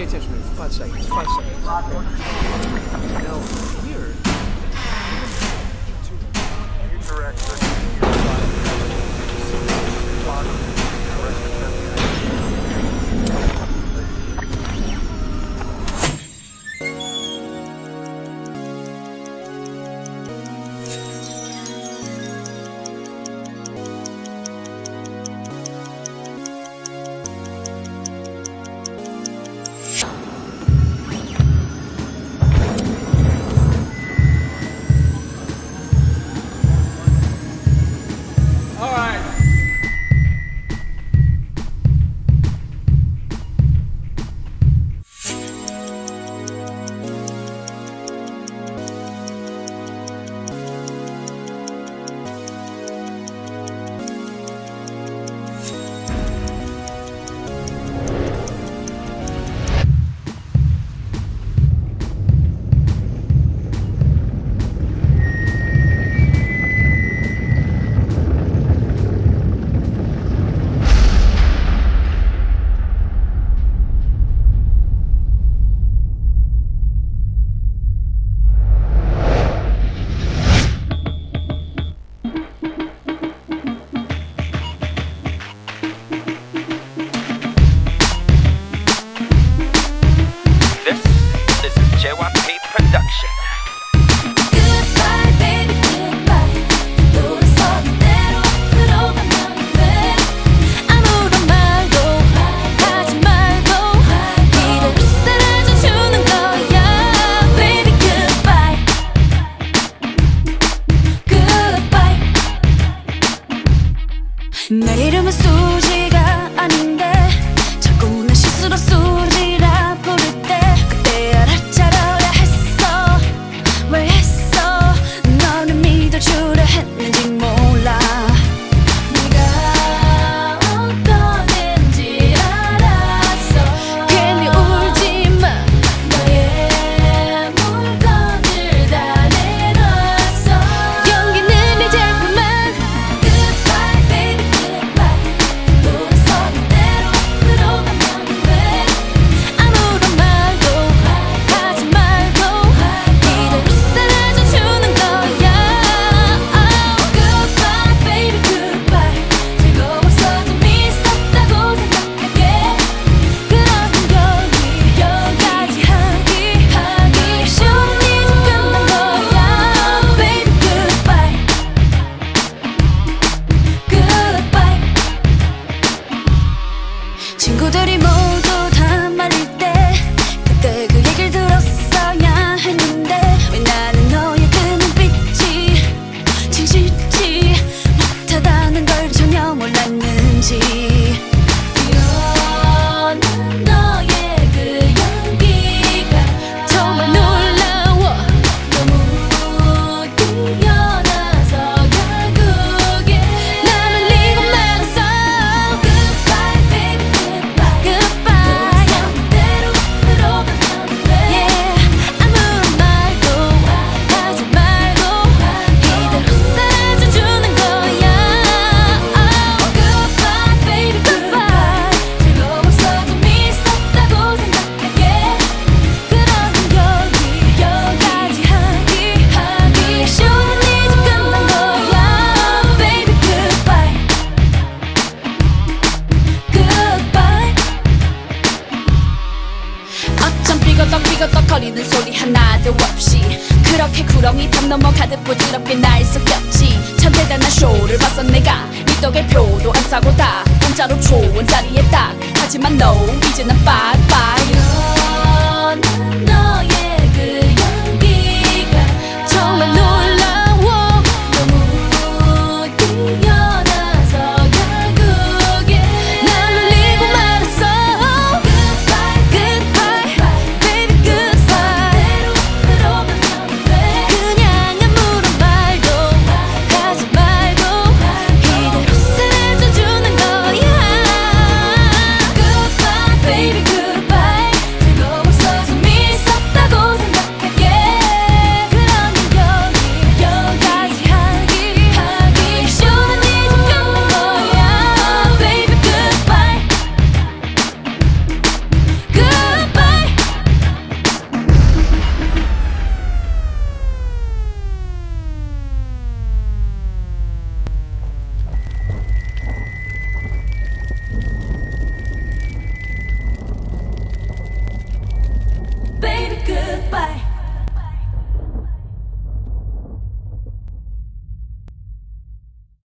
pay attention to me. Five seconds. Five seconds. Now, here, direct 偷偷。 삐거덕 삐거덕 거리는 소리 하나도 없이 그렇게 구렁이 담 넘어가듯 부지럽게 날 속였지. 참 대단한 쇼를 봤어 내가. 이 떡에 표도 안 사고 다 공짜로 좋은 자리에 딱. 하지만 no 이제는 빠이빠이